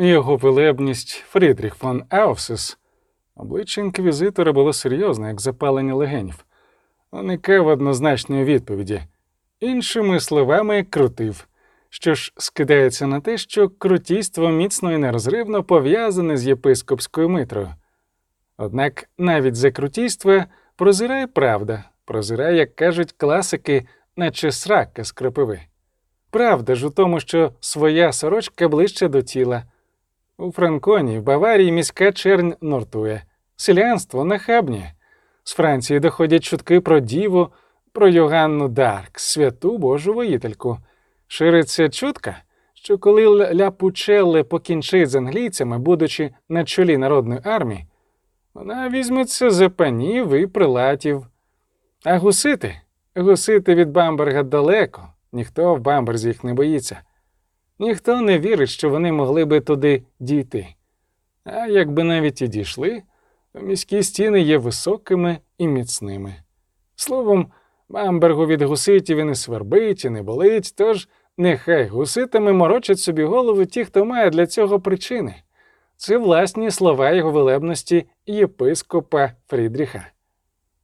Його велебність Фрідріх фон Еофсис. Обличчя інквізитора було серйозне, як запалення легенів. Уникав однозначної відповіді. Іншими словами, крутив, що ж скидається на те, що крутійство міцно і нерозривно пов'язане з єпископською митрою. Однак навіть за крутійство прозирає правда, прозирає, як кажуть класики, наче срака з кропиви. Правда ж у тому, що своя сорочка ближче до тіла. У Франконі, в Баварії міська чернь нуртує, селянство нахабніє. З Франції доходять чутки про діву, про Йоганну д'Арк, святу Божу воїтельку. Шириться чутка, що коли La Pucelle покінчить з англійцями, будучи на чолі народної армії, вона візьметься за панів і прелатів. А гусити? Гусити від Бамберга далеко, ніхто в Бамберзі їх не боїться. Ніхто не вірить, що вони могли би туди дійти. А якби навіть і дійшли, то міські стіни є високими і міцними. Словом, Бамбергу від гуситів і не свербить, і не болить, тож нехай гуситами морочать собі голову ті, хто має для цього причини. Це власні слова його велебності єпископа Фрідріха.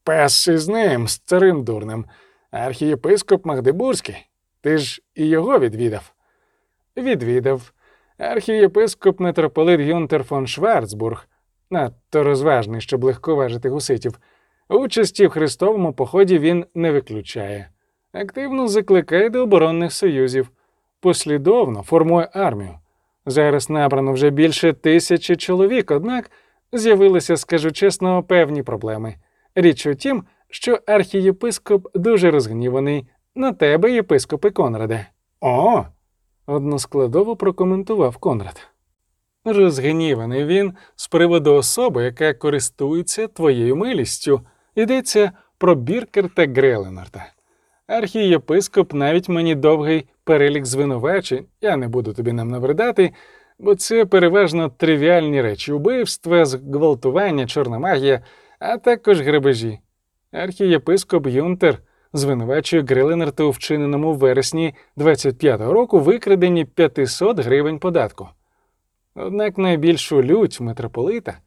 Пес із ним, старим дурним, архієпископ Магдебурзький. Ти ж і його відвідав. Відвідав. Архієпископ митрополит Юнтер фон Шварцбург, надто розважний, щоб легковажити гуситів. Участі в хрестовому поході він не виключає. Активно закликає до оборонних союзів, послідовно формує армію. Зараз набрано вже більше тисячі чоловік, однак з'явилися, скажу чесно, певні проблеми. Річ у тім, що архієпископ дуже розгніваний на тебе, єпископе Конраде. О. односкладово прокоментував Конрад. Розгніваний він з приводу особи, яка користується твоєю милістю. Йдеться про Біркерта Греленорта. Архієпископ навіть мені довгий перелік звинувачень, я не буду тобі нам навредати, бо це переважно тривіальні речі убивства, зґвалтування, чорна магія, а також грабежі. Архієпископ Юнтер звинувачує Греленерта у вчиненому в вересні 25-го року викраденні 500 гривень податку. Однак найбільшу лють митрополита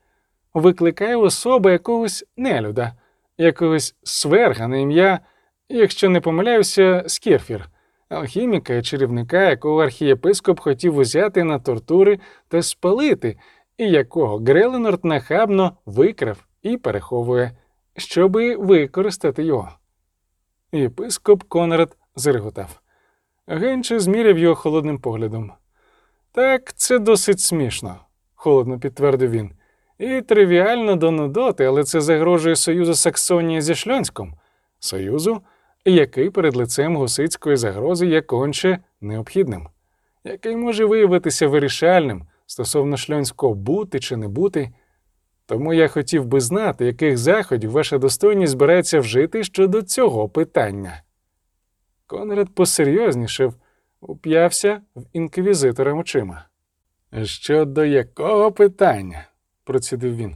викликає особа якогось нелюда, якогось сверга на ім'я, якщо не помиляюся, Скірфір, алхіміка і чарівника, якого архієпископ хотів узяти на тортури та спалити, і якого Греленорд нахабно викрав і переховує, щоби використати його. Єпископ Конрад зреготав. Генче зміряв його холодним поглядом. Так, це досить смішно, холодно підтвердив він. І тривіально до нудоти, але це загрожує союзу Саксонії зі Шльонськом, союзу, який перед лицем гусицької загрози є конче необхідним, який може виявитися вирішальним стосовно шльонського бути чи не бути. Тому я хотів би знати, яких заходів ваша достойність збирається вжити щодо цього питання. Конрад посерйознішав, уп'явся в інквізитора очима. Щодо якого питання? процідив він.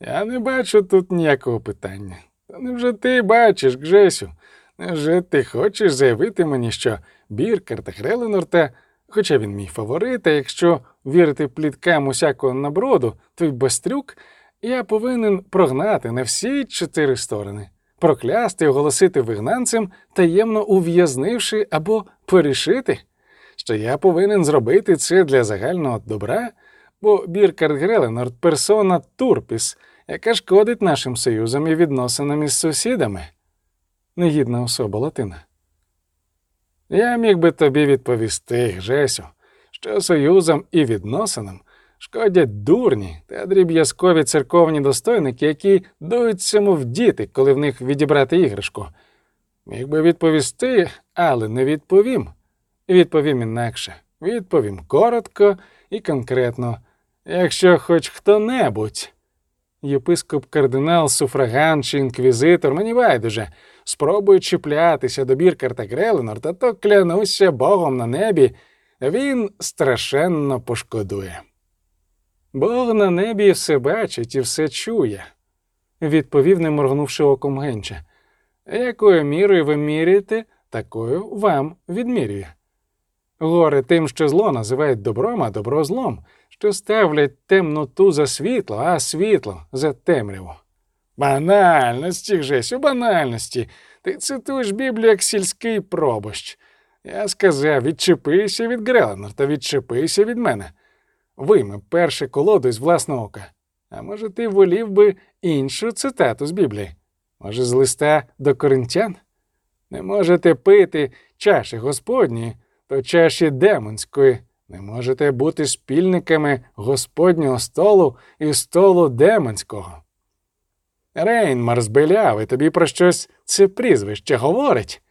Я не бачу тут ніякого питання. Та невже ти бачиш, Гжесю? Невже ти хочеш заявити мені, що Біркер та Греленорта, хоча він мій фаворит, а якщо вірити пліткам усякого наброду, той бастрюк, я повинен прогнати на всі чотири сторони, проклясти і оголосити вигнанцем, таємно ув'язнивши або порішити, що я повинен зробити це для загального добра, бо Біркард Греленорд персона Турпіс, яка шкодить нашим союзам і відносинам із сусідами. Негідна особа Латина. Я міг би тобі відповісти, Жесю, що союзам і відносинам шкодять дурні та дріб'язкові церковні достойники, які дують цьому в діти, коли в них відібрати іграшку. Міг би відповісти, але не відповім. Відповім інакше. Відповім коротко і конкретно. Якщо хоч хто-небудь, єпископ, кардинал, суфраган чи інквізитор, мені байдуже, спробує чіплятися до Біркарта Греленорта, то клянуся Богом на небі, він страшенно пошкодує. Бог на небі все бачить і все чує, відповів, не моргнувши оком Генча. Якою мірою ви міряєте, такою вам відмірює. Горе тим, що зло називають добром, а добро злом, що ставлять темноту за світло, а світло за темряву. Банальності, Гжесю, банальності. Ти цитуєш Біблію як сільський пробощ. Я сказав, відчепися від Греленорта, відчепися від мене. Вийми перше колоду з власного ока. А може, ти волів би іншу цитату з Біблії? Може, з листа до коринтян? Не можете пити чаші Господні, то чаші демонської. Не можете бути спільниками Господнього столу і столу демонського. Рейнмар збелявий тобі про щось це прізвище говорить.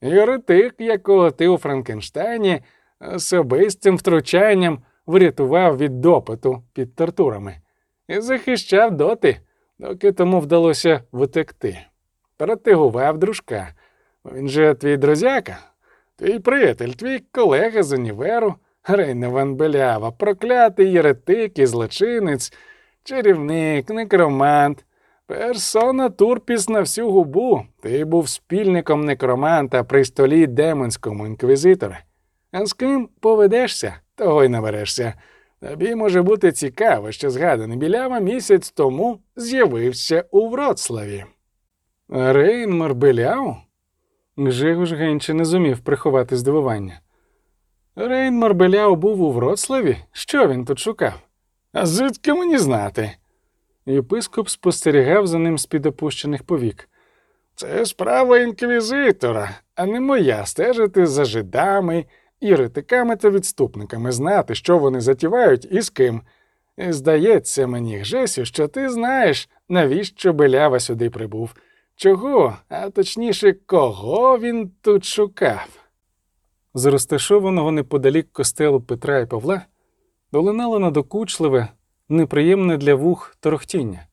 Єретик, якого ти у Франкенштейні особистим втручанням врятував від допиту під тортурами і захищав доти, доки тому вдалося втекти. Протигував дружка. Він же твій друзяка, твій приятель, твій колега з універу, Рейне Ван Белява, проклятий єретик і злочинець, чарівник, некромант. Персона турпіс на всю губу. Ти був спільником некроманта при столі демонському інквізитора. А з ким поведешся, того й наберешся. Тобі може бути цікаво, що згаданий білява місяць тому з'явився у Вроцлаві. Рейнмар Беляу? Гжигош Генче не зумів приховати здивування. Рейнмар Беляу був у Вроцлаві? Що він тут шукав? А звідки мені знати? Єпископ спостерігав за ним з-під опущених повік. Це справа інквізитора, а не моя стежити за жидами, єретиками та відступниками, знати, що вони затівають і з ким. І здається мені, Гжесю, що ти знаєш, навіщо Белява сюди прибув, чого, а точніше, кого він тут шукав. З розташованого неподалік костелу Петра і Павла долинало надокучливе, неприємне для вух торохтіння.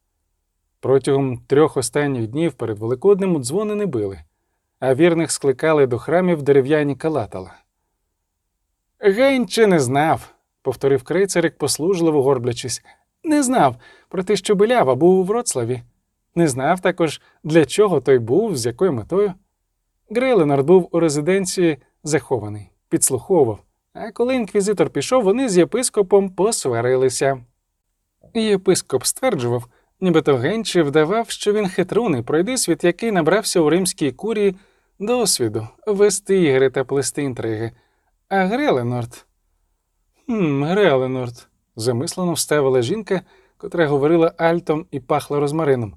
Протягом трьох останніх днів перед Великоднем дзвони не били, а вірних скликали до храмів дерев'яні калатала. Генче не знав, повторив крейцерик, послужливо горблячись. Не знав про те, що Белява був у Вроцлаві. Не знав також, для чого той був, з якою метою. Греленард був у резиденції захований, підслуховував, а коли інквізитор пішов, вони з єпископом посварилися. Єпископ стверджував, нібито Генчі вдавав, що він хитруний, пройди світ, який набрався у римській курії досвіду вести ігри та плести інтриги. А Греленорд. «Хм, Греленорд, замислено вставила жінка, котра говорила альтом і пахла розмарином.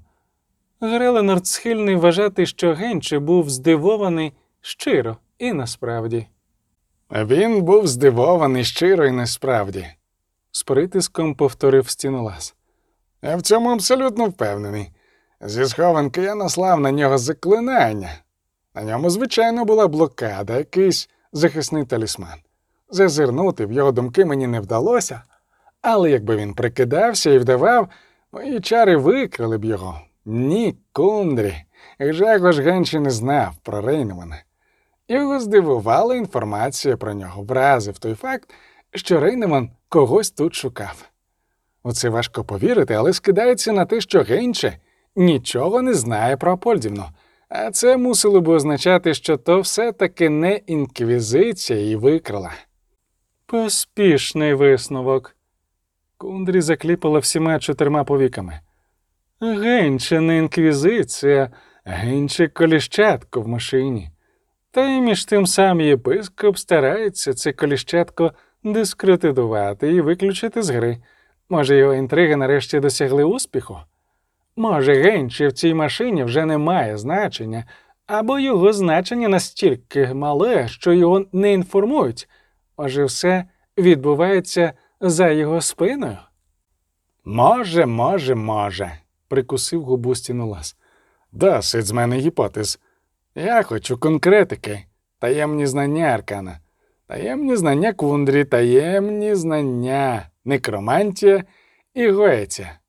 Греленорд схильний вважати, що Генче був здивований щиро і насправді. Він був здивований щиро і насправді, з притиском повторив стінолаз. Я в цьому абсолютно впевнений. Зі схованки я наслав на нього заклинання. На ньому, звичайно, була блокада, якийсь захисний талісман. Зазирнути в його думки мені не вдалося, але якби він прикидався і вдавав, мої чари викрили б його. Ні, кундрі. Жагош Генші не знав про Рейнемана. Його здивувала інформація про нього, вразив той факт, що Рейнеман когось тут шукав. У це важко повірити, але скидається на те, що Генче нічого не знає про Апольдівну. А це мусило б означати, що то все-таки не інквізиція її викрала. Поспішний висновок. Кундрі закліпала всіма чотирма повіками. Генче не інквізиція, генче коліщатко в машині. Та й між тим сам єпископ старається це коліщатко дискредитувати і виключити з гри. Може, його інтриги нарешті досягли успіху? Може, генче в цій машині вже не має значення, або його значення настільки мале, що його не інформують. Може, все відбувається за його спиною? Може, може, може, прикусив губу стінолаз. Досить з мене гіпотез. Я хочу конкретики, таємні знання Аркана, таємні знання кундрі, таємні знання, некромантія і гоеція.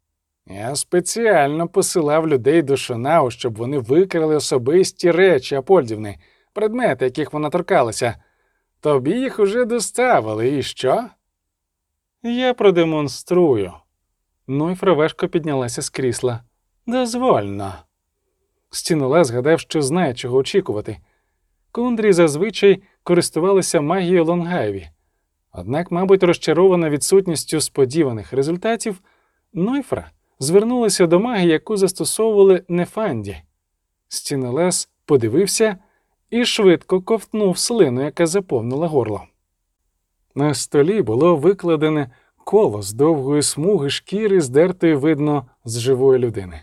Я спеціально посилав людей до Шонау, щоб вони викрили особисті речі Апольдівни, предмети, яких вона торкалася. Тобі їх уже доставили, і що? Я продемонструю. Нойфра важко піднялася з крісла. Дозвольно. Стінула згадав, що знає, чого очікувати. Кундрі зазвичай користувалися магією Лонгайві. Однак, мабуть, розчарована відсутністю сподіваних результатів, Нойфра звернулася до магії, яку застосовували Нефанді. Стінелес подивився і швидко ковтнув слину, яка заповнила горло. На столі було викладене коло з довгої смуги шкіри, здертої, видно, з живої людини.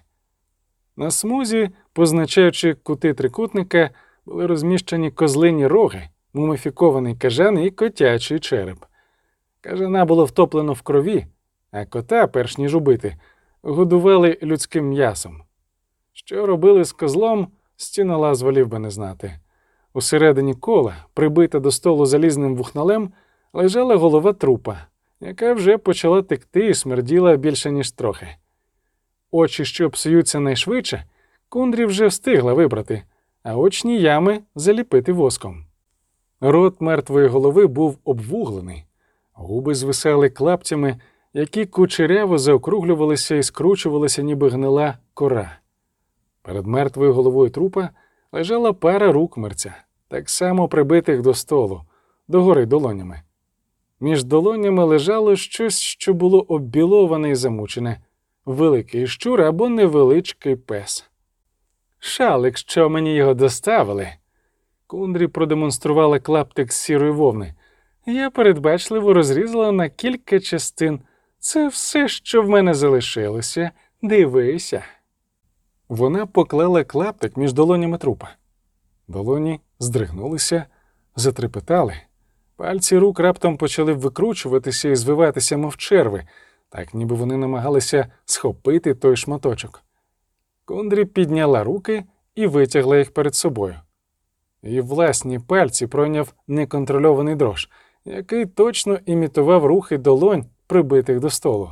На смузі, позначаючи кути трикутника, були розміщені козлині роги, муміфікований кажан і котячий череп. Кажана було втоплено в крові, а кота, перш ніж убити, годували людським м'ясом. Що робили з козлом, стінола зволів би не знати. Усередині кола, прибита до столу залізним вухналем, лежала голова трупа, яка вже почала текти і смерділа більше, ніж трохи. Очі, що псуються найшвидше, кундрі вже встигла вибрати, а очні ями заліпити воском. Рот мертвої голови був обвуглений, губи звисали клаптями, які кучеряво заокруглювалися і скручувалися, ніби гнила кора. Перед мертвою головою трупа лежала пара рук мерця, так само прибитих до столу, догори долонями. Між долонями лежало щось, що було оббіловане і замучене, великий щур або невеличкий пес. Шалик, що мені його доставили. Кундрі продемонструвала клаптик з сірої вовни. Я передбачливо розрізала на кілька частин. Це все, що в мене залишилося. Дивися. Вона поклала клаптик між долонями трупа. Долоні здригнулися, затрепетали. Пальці рук раптом почали викручуватися і звиватися, мов черви, так ніби вони намагалися схопити той шматочок. Кундрі підняла руки і витягла їх перед собою. Її власні пальці пройняв неконтрольований дрож, який точно імітував рухи долонь, прибитих до столу.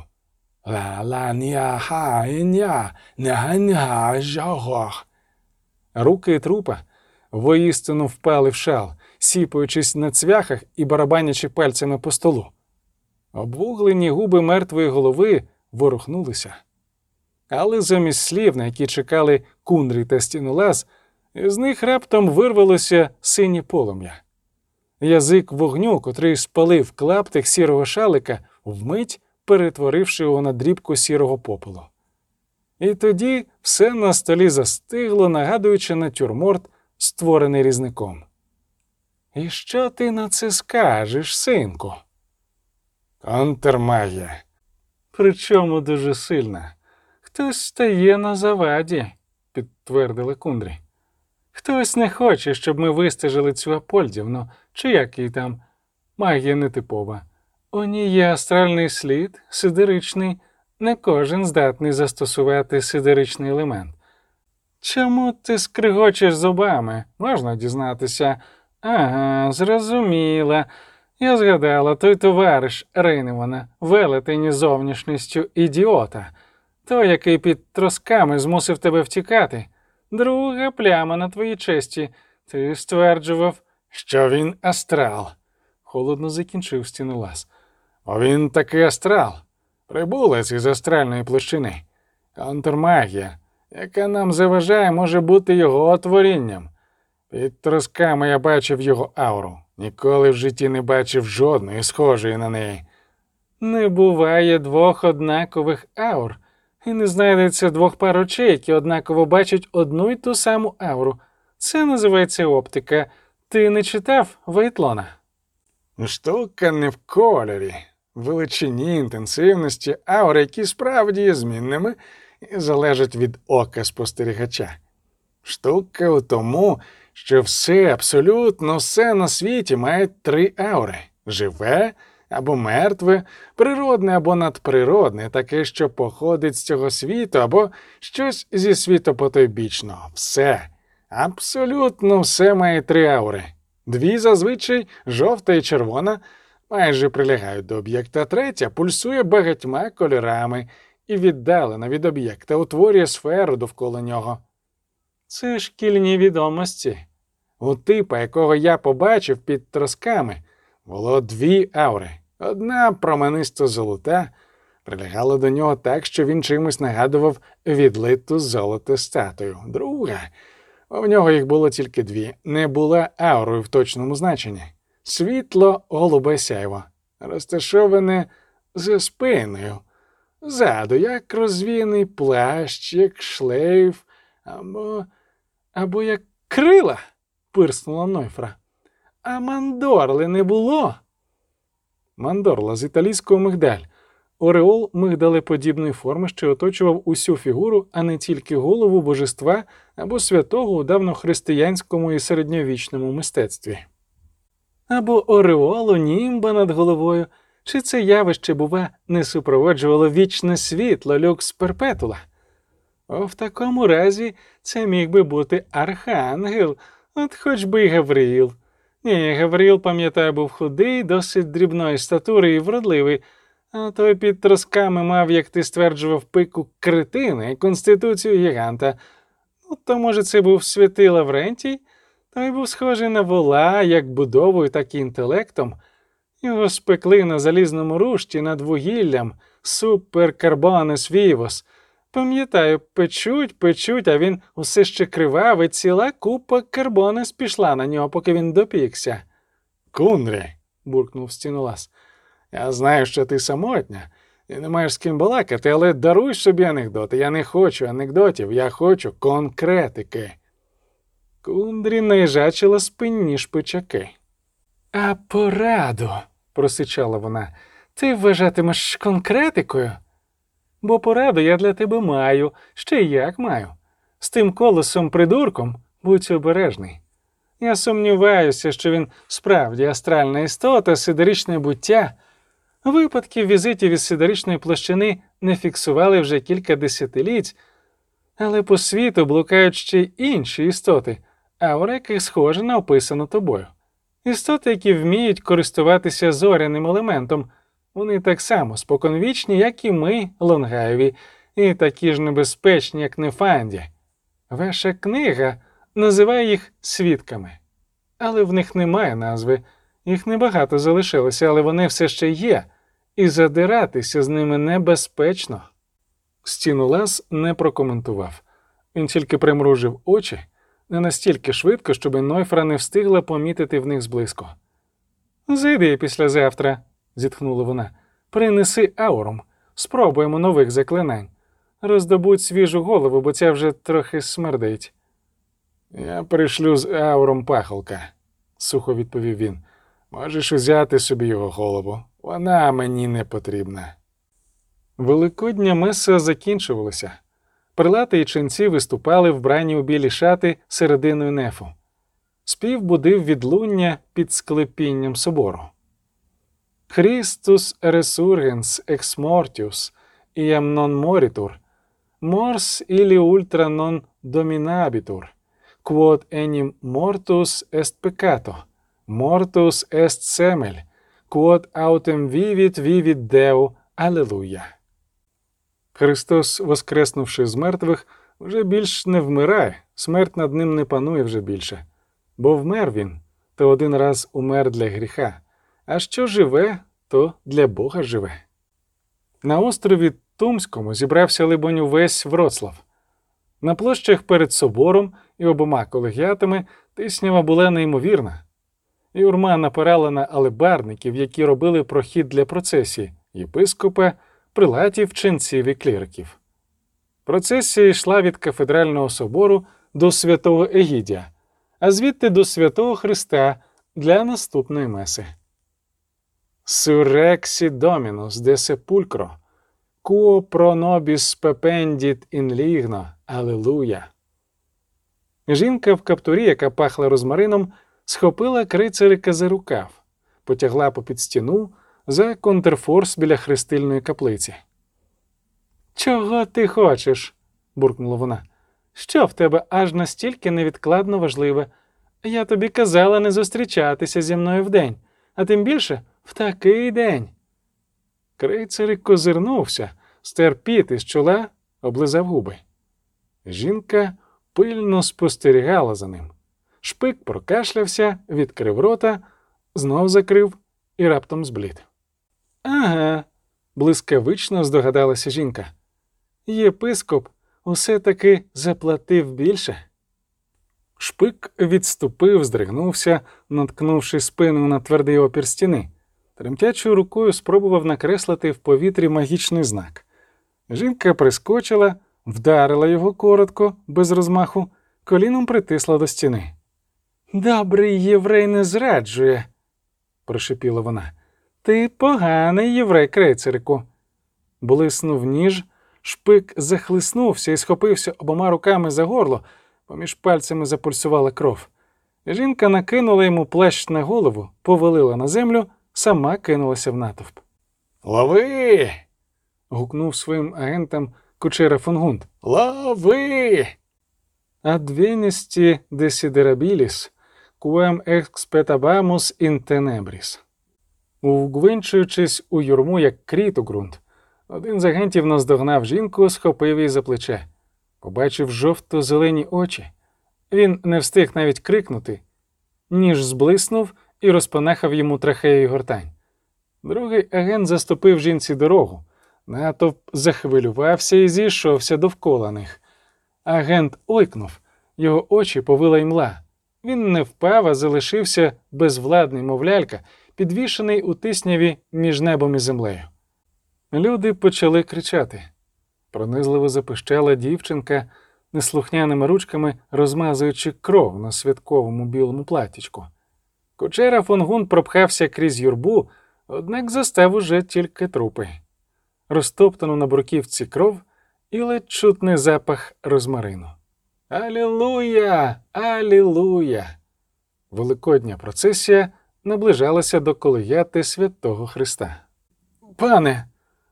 Руки трупа воістину впали в шал, сіпаючись на цвяхах і барабанячи пальцями по столу. Обвуглені губи мертвої голови ворухнулися. Але замість слів, на які чекали кундрі та стінолаз, з них раптом вирвалося синє полум'я. Язик вогню, котрий спалив клаптик сірого шалика, вмить перетворивши його на дрібку сірого попелу. І тоді все на столі застигло, нагадуючи натюрморт, створений різником. І що ти на це скажеш, синку? Контрмагія. Причому дуже сильна. Хтось стає на заваді, підтвердили кундрі. Хтось не хоче, щоб ми вистежили цю Апольдівну, чи як її там магія нетипова. У ній є астральний слід, сидеричний, не кожен здатний застосувати сидеричний елемент. Чому ти скригочеш зубами? Можна дізнатися. Ага, зрозуміла. Я згадала той товариш Рейневана, велетені зовнішністю ідіота, той, який під тросками змусив тебе втікати. Друга пляма на твоїй честі. Ти стверджував, що він астрал, холодно закінчив стінолаз. Він такий астрал, прибулець із астральної площини. Контрмагія, яка нам заважає, може бути його творінням. Під тросками я бачив його ауру. Ніколи в житті не бачив жодної схожої на неї. Не буває двох однакових аур, і не знайдеться двох пар очей, які однаково бачать одну й ту саму ауру. Це називається оптика. Ти не читав Вейтлона? Штука не в кольорі, величині інтенсивності аур, які справді є змінними і залежать від ока спостерігача. Штука у тому, що все, абсолютно все на світі має три аури живе або мертве, природне або надприродне, таке, що походить з цього світу, або щось зі світу потойбічного. Все, абсолютно все має три аури. Дві зазвичай жовта і червона, майже прилягають до об'єкта, третя пульсує багатьма кольорами і віддалена від об'єкта, утворює сферу довкола нього. Це шкільні відомості. У типа, якого я побачив під тросками, було дві аури. Одна променисто золота, прилягала до нього так, що він чимось нагадував відлиту золото статую. Друга, в нього їх було тільки дві, не була аурою в точному значенні. Світло голубе сяйво, розташоване за спиною, ззаду, як розвіяний плащ, як шлейф, або або як крила, пирснула Нойфра. А мандорли не було. Мандорла з італійського мигдаль. Ореол мигдалеподібної форми, що оточував усю фігуру, а не тільки голову божества або святого у давнохристиянському і середньовічному мистецтві. Або ореолу німба над головою, чи це явище, бува, не супроводжувало вічне світло люкс перпетула. О, в такому разі це міг би бути архангел, от хоч би й Гавриїл. Ні, Гавриїл, пам'ятаю, був худий, досить дрібної статури і вродливий, а той під тросками мав, як ти стверджував, пику критини конституцію гіганта. Ну, то, може, це був святий Лаврентій? Той був схожий на вола як будовою, так і інтелектом. Його спекли на залізному рушті над вугіллям суперкарбонес вівос. Пам'ятаю, печуть, печуть, а він усе ще кривавий, ціла купа карбонес пішла на нього, поки він допікся. Кундрі, буркнув стінолас. Я знаю, що ти самотня і не маєш з ким балакати, але даруй собі анекдоти. Я не хочу анекдотів, я хочу конкретики. Кундрі наїжачила спинні шпичаки. А пораду, просичала вона, ти вважатимеш конкретикою? Бо пораду я для тебе маю, ще й як маю. З тим колесом придурком будь обережний. Я сумніваюся, що він справді астральна істота, сидеричне буття. Випадків візитів із сидеричної площини не фіксували вже кілька десятиліть, але по світу блукають ще інші істоти, аура яких схожа на описану тобою. Істоти, які вміють користуватися зоряним елементом, вони так само споконвічні, як і ми, Лонгаєві, і такі ж небезпечні, як Нефанді. Ваша книга називає їх свідками, але в них немає назви. Їх небагато залишилося, але вони все ще є, і задиратися з ними небезпечно. Стінулас не прокоментував. Він тільки примружив очі не настільки швидко, щоб Нойфра не встигла помітити в них зблизько. Зайди післязавтра, зітхнула вона. Принеси аурум, спробуємо нових заклинань. Роздобудь свіжу голову, бо ця вже трохи смердить. Я пришлю з ауром пахолка, сухо відповів він. Можеш узяти собі його голову. Вона мені не потрібна. Великодня меса закінчувалася. Прилати і ченці виступали вбрані у білі шати серединою нефу. Спів будив відлуння під склепінням собору. Christus resurgens ex mortius, iam non moritur, mors ili ultra non dominabitur, quod enim mortus est peccato, mortus est semel, quod autem vivit vivit Deo, Аллилуйя. Христос, воскреснувши з мертвих, вже більш не вмирає, смерть над ним не панує вже більше, бо вмер він, то один раз умер для гріха, а що живе, то для Бога живе. На острові Тумському зібрався, либонь, увесь Вроцлав. На площах перед собором і обома колегіатами тиснява була неймовірна. Юрма напирала на алебарників, які робили прохід для процесії, єпископа, прилатів, ченців і кліриків. Процесія йшла від кафедрального собору до святого Егідія, а звідти до святого Христа для наступної меси. Dominus de sepulcro, quo pro nobis pependit in ligno, Алилуя. Жінка в каптурі, яка пахла розмарином, схопила крицарика за рукав, потягла попід стіну за контрфорс біля хрестильної каплиці. Чого ти хочеш? буркнула вона. Що в тебе аж настільки невідкладно важливе? Я тобі казала не зустрічатися зі мною вдень, а тим більше в такий день. Крейцерик козирнувся, стер піт із чола, облизав губи. Жінка пильно спостерігала за ним. Шпик прокашлявся, відкрив рота, знов закрив і раптом зблід. Ага, блискавично здогадалася жінка. Єпископ усе таки заплатив більше. Шпик відступив, здригнувся, наткнувши спину на твердий опір стіни. Тремтячою рукою спробував накреслити в повітрі магічний знак. Жінка прискочила, вдарила його коротко, без розмаху, коліном притисла до стіни. Добрий єврей не зраджує, прошепіла вона. Ти поганий єврей, крейцерику. Блиснув ніж, шпик захлиснувся і схопився обома руками за горло, поміж пальцями запульсувала кров. Жінка накинула йому плащ на голову, повалила на землю, сама кинулася в натовп. Лови. гукнув своїм агентам кучера фонгунд. Лови. Адвеністі десідерабіліс, куем експетабамус ін тенебріс. Увгвинчуючись у юрму, як кріт у ґрунт, один з агентів наздогнав жінку, схопив її за плече. Побачив жовто-зелені очі. Він не встиг навіть крикнути, ніж зблиснув і розпанахав йому трахею гортань. Другий агент заступив жінці дорогу. Натовп захвилювався і зійшовся довкола них. Агент ойкнув, його очі повила імла. Він не впав, а залишився безвладний, мов лялька, підвішений у тисняві між небом і землею. Люди почали кричати. Пронизливо запищала дівчинка, неслухняними ручками розмазуючи кров на святковому білому платічку. Кучера фонгун пропхався крізь юрбу, однак застав уже тільки трупи. Розтоптану на бруківці кров і ледь чутний запах розмарину. Алілуя! Алілуя! Великодня процесія наближалася до колеяти святого Христа. Пане,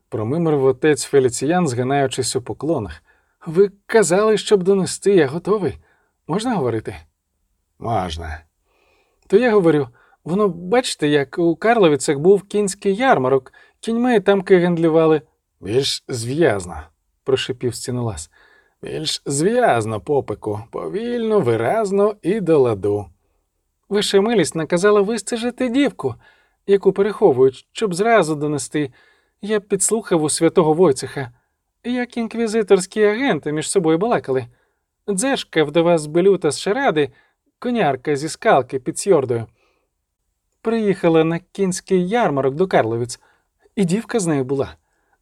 промимрив отець Феліціян, згинаючись у поклонах. Ви казали, щоб донести, я готовий. Можна говорити? Можна. То я говорю, воно, бачите, як у Карловіцях був кінський ярмарок, кіньми тамки гендлювали. Більш зв'язно, прошипів стінолас. Більш зв'язно, попику, повільно, виразно і до ладу. Ваша милість наказала вистежити дівку, яку переховують, щоб зразу донести. Я підслухав у святого Войцеха, як інквізиторські агенти між собою балакали. Дзешка, вдова з белюта з шаради, конярка зі скалки під Сьордою. Приїхала на кінський ярмарок до Карловіць, і дівка з нею була.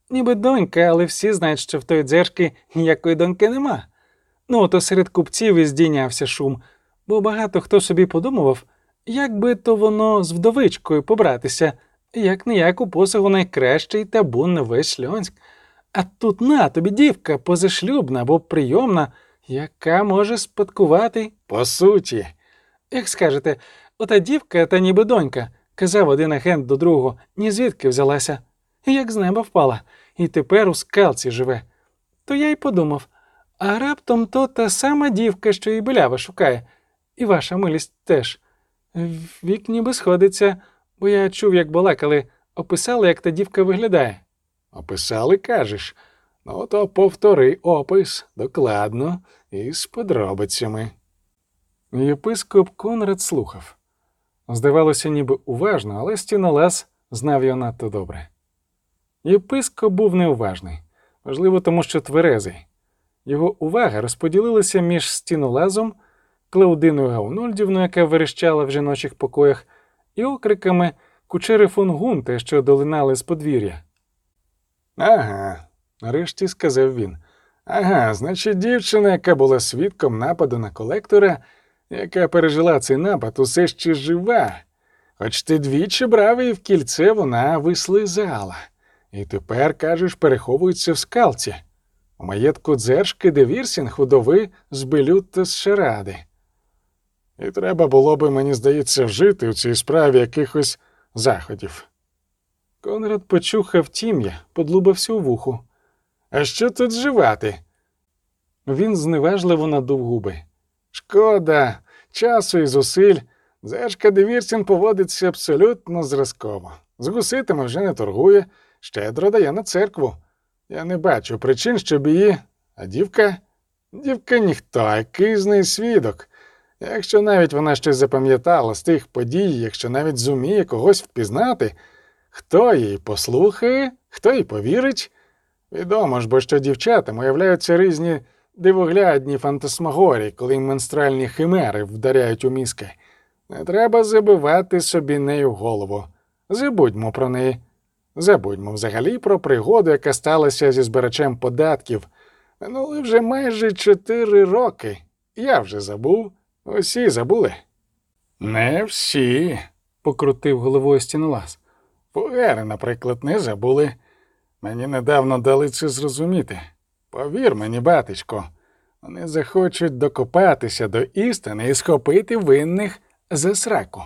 Ніби донька, але всі знають, що в той дзешки ніякої доньки нема. Ну, то серед купців і здійнявся шум, бо багато хто собі подумував, як би то воно з вдовичкою побратися, як не як у посагу найкращий табун на весь Шльонськ. А тут на тобі дівка позашлюбна або прийомна, яка може спадкувати по суті. Як скажете, ота дівка та ніби донька, казав один агент до другого, ні звідки взялася, як з неба впала, і тепер у скалці живе. То я й подумав, а раптом то та сама дівка, що і білява шукає, і ваша милість теж. Вік ніби сходиться, бо я чув, як балакали, описали, як та дівка виглядає. Описали, кажеш. Ну, то повтори опис докладно і з подробицями. Єпископ Конрад слухав. Здавалося, ніби уважно, але стінолаз знав його надто добре. Єпископ був неуважний, можливо, тому що тверезий. Його увага розподілилася між стінолазом, Клаудиною Гаунольдівною, яка верещала в жіночих покоях, і окриками кучери фон Гунте, що долинали з подвір'я. Ага, нарешті сказав він. Ага, значить, дівчина, яка була свідком нападу на колектора, яка пережила цей напад, усе ще жива. Хоч ти двічі брав її в кільце, вона вислизала. І тепер, кажеш, переховується в Скалці. У маєтку Дзержки де Вірсінг удови Збилюта з Шаради. І треба було би, мені здається, вжити у цій справі якихось заходів. Конрад почухав тім'я, подлубався у вуху. А що тут вживати? Він зневажливо надув губи. Шкода, часу і зусиль. Зешка Девірсін поводиться абсолютно зразково. З гуситами вже не торгує, щедро дає на церкву. Я не бачу причин, щоб її. А дівка? Дівка ніхто, який з свідок. Якщо навіть вона щось запам'ятала з тих подій, якщо навіть зуміє когось впізнати, хто її послухає, хто їй повірить. Відомо ж, бо що дівчатам уявляються різні дивоглядні фантасмагорії, коли менстральні химери вдаряють у мізки. Не треба забивати собі нею голову. Забудьмо про неї. Забудьмо взагалі про пригоду, яка сталася зі збирачем податків. Минули вже майже чотири роки. Я вже забув. Усі забули. Не всі, покрутив головою стінолаз. Фугери, наприклад, не забули. Мені недавно дали це зрозуміти. Повір мені, батечко, вони захочуть докопатися до істини і схопити винних за сраку.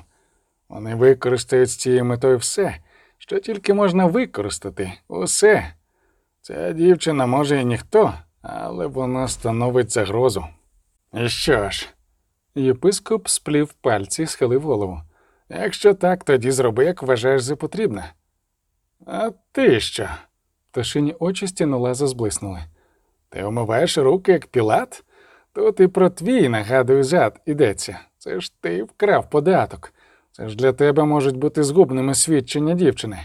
Вони використають з цією метою все, що тільки можна використати, усе. Ця дівчина може і ніхто, але вона становить загрозу. І що ж? Єпископ сплів пальці, схилив голову. Якщо так, тоді зроби, як вважаєш за потрібне. А ти що? Пташині очі стінулеза зблиснули. Ти умиваєш руки, як пілат? Тут і про твій, нагадую, зад ідеться. Це ж ти вкрав податок. Це ж для тебе можуть бути згубними свідчення дівчини.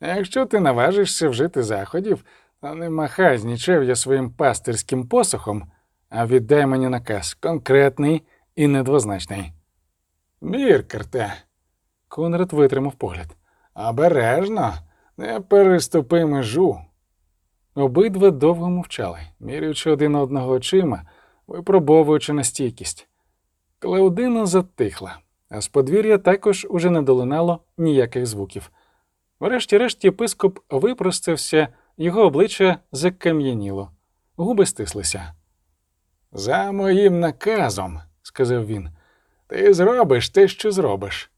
Якщо ти наважишся вжити заходів, то не махай з нічев'я своїм пастирським посохом, а віддай мені наказ конкретний і недвозначний. Біркерте. Конрад витримав погляд. Обережно, не переступи межу. Обидва довго мовчали, міряючи один одного очима, випробовуючи на стійкість. Клаудина затихла, а з подвір'я також уже не долинало ніяких звуків. Врешті-решт єпископ випростався, його обличчя закам'яніло, губи стислися. За моїм наказом, сказав він, ти зробиш те, що зробиш.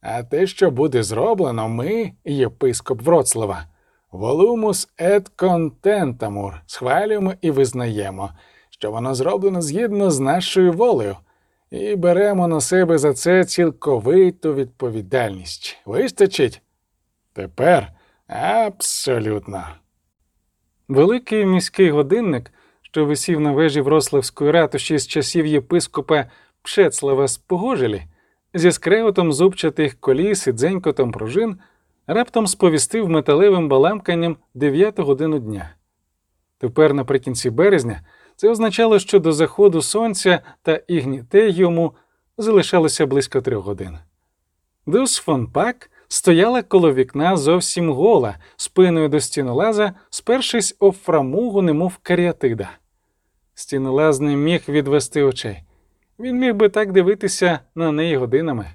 А те, що буде зроблено, ми, єпископ Вроцлава, волумус ет контентамур, схвалюємо і визнаємо, що воно зроблено згідно з нашою волею, і беремо на себе за це цілковиту відповідальність. Вистачить? Тепер абсолютно. Великий міський годинник, що висів на вежі Врославської ратуші з часів єпископа Пшецлава з Погожелі, зі скреготом зубчатих коліс і дзенькотом пружин, раптом сповістив металевим баламканням дев'яту годину дня. Тепер, наприкінці березня, це означало, що до заходу сонця та ігнітегіуму залишалося близько трьох годин. Дус фон Пак стояла коло вікна зовсім гола, спиною до стінолаза, спершись об фрамугу, немов каріатида. Стінолаз не міг відвести очей. Він міг би так дивитися на неї годинами.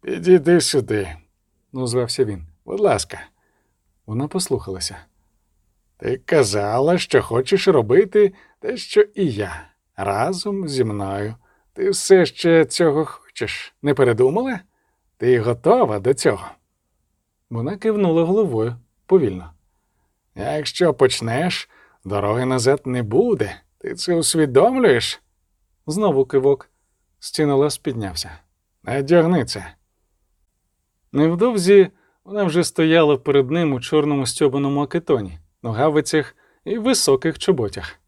Підійди сюди, озвався він. Будь ласка. Вона послухалася. Ти казала, що хочеш робити те, що і я, разом зі мною. Ти все ще цього хочеш, не передумала? Ти готова до цього? Вона кивнула головою повільно. Якщо почнеш, дороги назад не буде. Ти це усвідомлюєш? Знову кивок. Стінолес піднявся. Надягни це. Невдовзі вона вже стояла перед ним у чорному стьобаному акетоні, ногавицях і високих чоботях.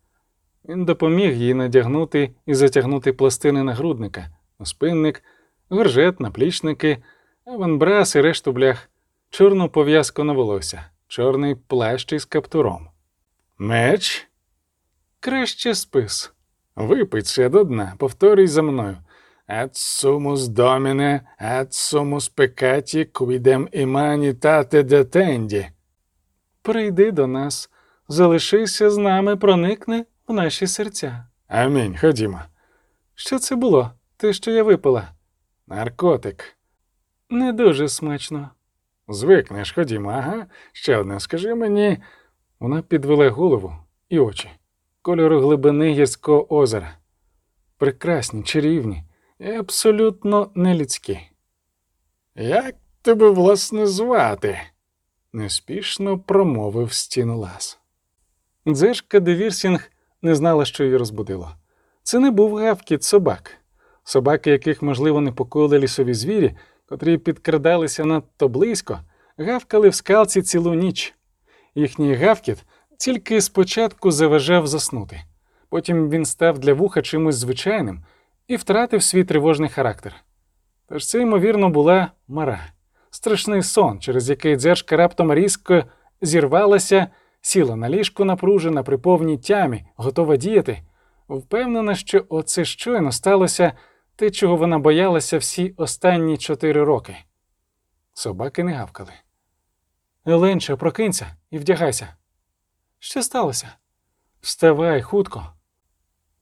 Він допоміг їй надягнути і затягнути пластини нагрудника, спинник, горжет, наплічники, аванбрас і решту блях, чорну пов'язку на волосся, чорний плащ із каптуром. Меч? Краще спис. Випий це до дна, повторюй за мною. Et sumus domine, et sumus peccati, quidem imanitate detendi. Прийди до нас, залишися з нами, проникни в наші серця. Амінь, ходімо. Що це було? Те, що я випила? Наркотик. Не дуже смачно. Звикнеш, ходімо, ага. Ще одне, скажи мені. Вона підвела голову і очі, кольору глибини гірського озера. Прекрасні, чарівні і абсолютно нелюдські. Як тебе, власне, звати? неспішно промовив стінолаз. Дзержка де Вірсінг не знала, що її розбудило. Це не був гавкіт собак, собаки, яких, можливо, непокоїли лісові звірі, котрі підкрадалися надто близько, гавкали в Скалці цілу ніч. Їхній гавкіт тільки спочатку заважав заснути. Потім він став для вуха чимось звичайним і втратив свій тривожний характер. Тож це, ймовірно, була мара, страшний сон, через який Дзержка раптом різко зірвалася, сіла на ліжку напружена при повній тямі, готова діяти, впевнена, що оце щойно сталося те, чого вона боялася всі останні чотири роки. Собаки не гавкали. Еленче, прокинься і вдягайся. Що сталося? Вставай хутко.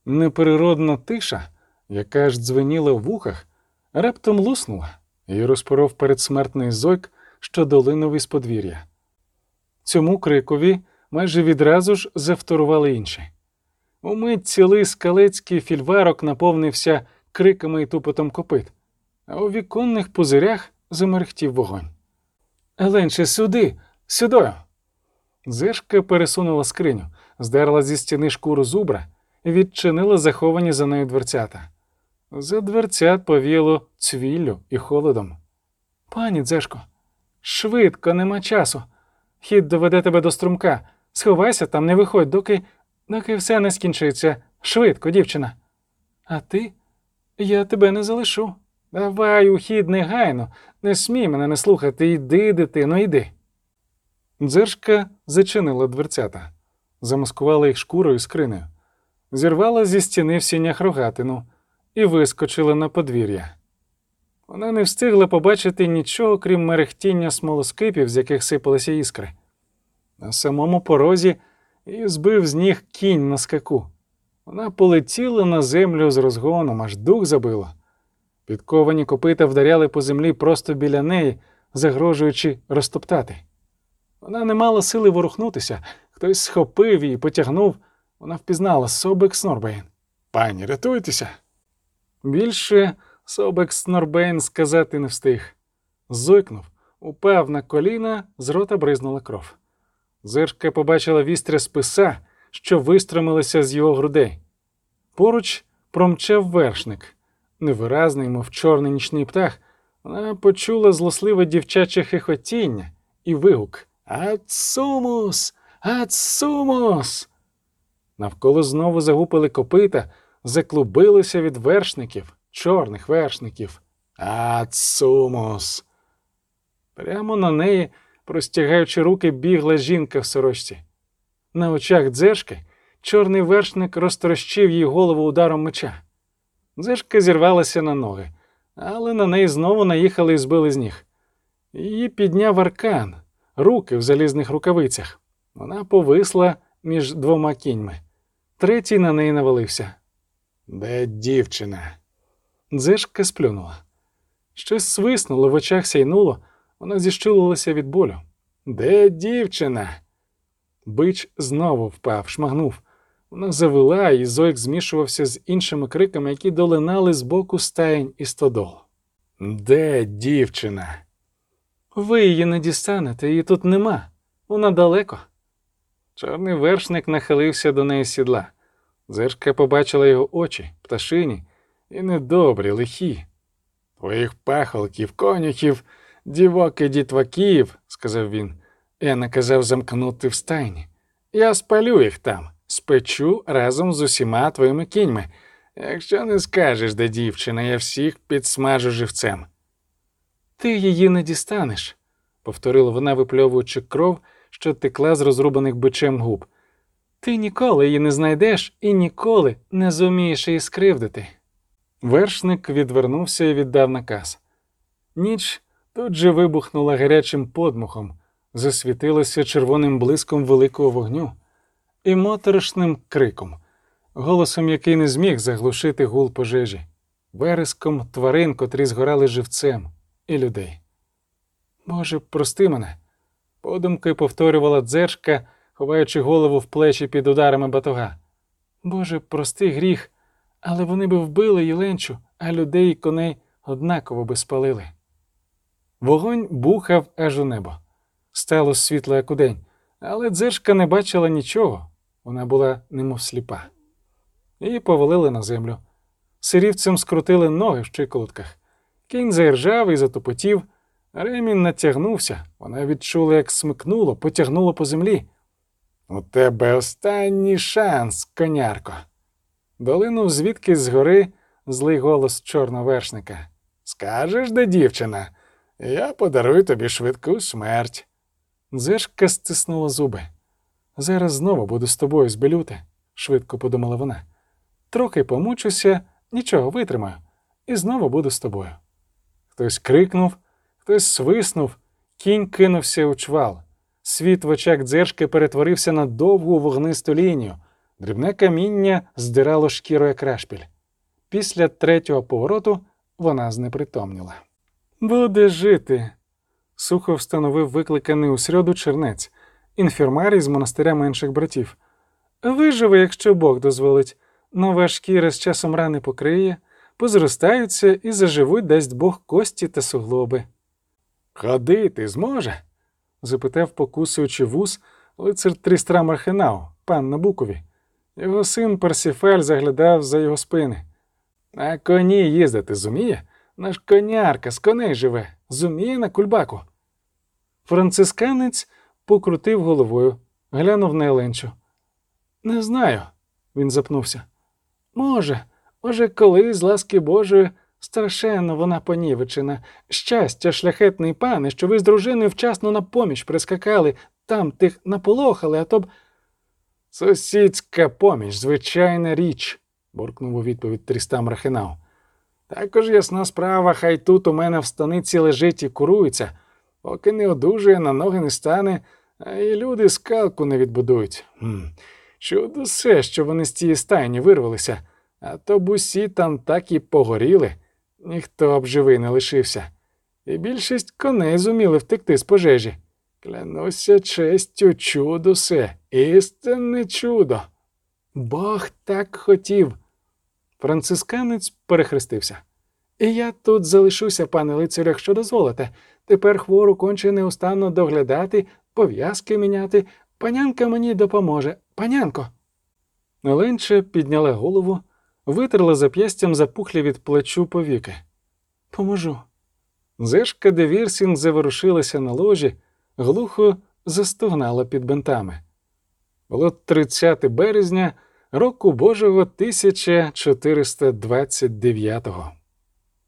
Непереродна тиша, яка аж дзвеніла в вухах, раптом луснула і розпоров передсмертний зойк, що долинув із подвір'я. Цьому крикові майже відразу ж завторували інші. Умить цілий скалецький фільварок наповнився криками і тупотом копит, а у віконних пузирях замерехтів вогонь. Еленче, сюди, сюдою. Зешка пересунула скриню, здерла зі стіни шкуру зубра і відчинила заховані за нею дверцята. За дверцят повіяло цвіллю і холодом. Пані Дзешко, швидко, нема часу. Хід доведе тебе до струмка. Сховайся там, не виходь, доки, доки все не скінчиться. Швидко, дівчина. А ти? Я тебе не залишу. Давай у хід негайно, не смій мене не слухати, йди, дитино, йди. Дзержка зачинила дверцята, замаскувала їх шкурою скринею, зірвала зі стіни в сінях рогатину і вискочила на подвір'я. Вона не встигла побачити нічого, крім мерехтіння смолоскипів, з яких сипалися іскри. На самому порозі і збив з ніг кінь на скаку. Вона полетіла на землю з розгоном, аж дух забило. Підковані копита вдаряли по землі просто біля неї, загрожуючи розтоптати. Вона не мала сили ворухнутися, хтось схопив її, потягнув. Вона впізнала Собек Снорбейн. Пані, рятуйтеся. Більше Собек Снорбейн сказати не встиг. Зойкнув, упав на коліна, з рота бризнула кров. Зирка побачила вістря списа, що вистромилися з його грудей. Поруч промчав вершник, невиразний, мов чорний нічний птах. Вона почула злосливе дівчаче хихотіння і вигук Ацумус! Ацумус! Навколо знову загупили копита, заклубилися від вершників, чорних вершників. Ацумус! Прямо на неї, простягаючи руки, бігла жінка в сорочці. На очах дзешки чорний вершник розтрощив їй голову ударом меча. Дзешка зірвалася на ноги, але на неї знову наїхали і збили з ніг. Її підняв аркан, руки в залізних рукавицях. Вона повисла між двома кіньми. Третій на неї навалився. Де дівчина? Дзешка сплюнула. Щось свиснуло, в очах сяйнуло, вона зіщулилася від болю. Де дівчина? Бич знову впав, шмагнув. Вона завела, і зойк змішувався з іншими криками, які долинали з боку стаєнь і стодол. Де дівчина? Ви її не дістанете, її тут нема. Вона далеко. Чорний вершник нахилився до неї сідла. Зершка побачила його очі, пташині, і недобрі, лихі. Твоїх пахолків, конюхів, дівок і дітваків, сказав він, я наказав замкнути в стайні. Я спалю їх там, спечу разом з усіма твоїми кіньми. Якщо не скажеш, де дівчина, я всіх підсмажу живцем. Ти її не дістанеш, повторила вона, випльовуючи кров, що текла з розрубаних бичем губ. Ти ніколи її не знайдеш і ніколи не зумієш її скривдити. Вершник відвернувся і віддав наказ. Ніч тут же вибухнула гарячим подмухом, засвітилася червоним блиском великого вогню і моторошним криком, голосом, який не зміг заглушити гул пожежі, вереском тварин, котрі згорали живцем, і людей. Боже, прости мене, подумки повторювала дзержка, ховаючи голову в плечі під ударами батога. Боже, прости гріх, але вони би вбили Єленчу, а людей і коней однаково би спалили. Вогонь бухав аж у небо. Стало світло, як удень, але дзержка не бачила нічого, вона була немов сліпа. Її повалили на землю. Сирівцем скрутили ноги в щиколотках. Кінь заіржав і затопотів. Ремін натягнувся, вона відчула, як смикнуло, потягнуло по землі. У тебе останній шанс, конярко. Долинув звідки згори злий голос чорновершника. Скажеш, де дівчина? Я подарую тобі швидку смерть. Дзешка стиснула зуби. Зараз знову буду з тобою збелюти, швидко подумала вона. Трохи помучуся, нічого витримаю, і знову буду з тобою. Хтось крикнув, Хтось свиснув, кінь кинувся у чвал. Світ в очах дзержки перетворився на довгу вогнисту лінію. Дрібне каміння здирало шкіру як рашпіль. Після третього повороту вона знепритомніла. Буде жити, сухо встановив викликаний у середу чернець, інфірмарій з монастиря менших братів. Виживе, якщо Бог дозволить. Нова шкіра з часом рани покриє, позростаються і заживуть, дасть Бог кості та суглоби. Ходити зможе? запитав, покусуючи вус, лицар Трістра Мархенау, пан на Букові. Його син Персіфель заглядав за його спини. На коні їздити зуміє? Наш конярка з коней живе, зуміє на кульбаку. Францисканець покрутив головою, глянув на Еленчу. Не знаю, він запнувся. Може, може, колись, з ласки Божої, страшенно вона понівечена. Щастя, шляхетний пане, що ви з дружиною вчасно на поміч прискакали, там тих наполохали, а то б. Сусідська поміч, звичайна річ, буркнув у відповідь Трістам Рахинав. Також ясна справа, хай тут у мене в станиці лежить і курується, поки не одужує, на ноги не стане, а і люди скалку не відбудують. Чудо все, що вони з тієї стайні вирвалися, а то б усі там так і погоріли, ніхто б живий не лишився. І більшість коней зуміли втекти з пожежі. Клянуся честю, чудо все, істинне чудо. Бог так хотів. Францисканець перехрестився. І я тут залишуся, пане лицарю, якщо дозволите. Тепер хвору конче неустанно доглядати, пов'язки міняти. Панянка мені допоможе. Панянко. Оленча підняла голову, витерла зап'ястям запухлі від плечу повіки. Поможу. Дзержка де Вірсінг заворушилася на ложі, глухо застогнала під бинтами. Було 30 березня року Божого 1429-го.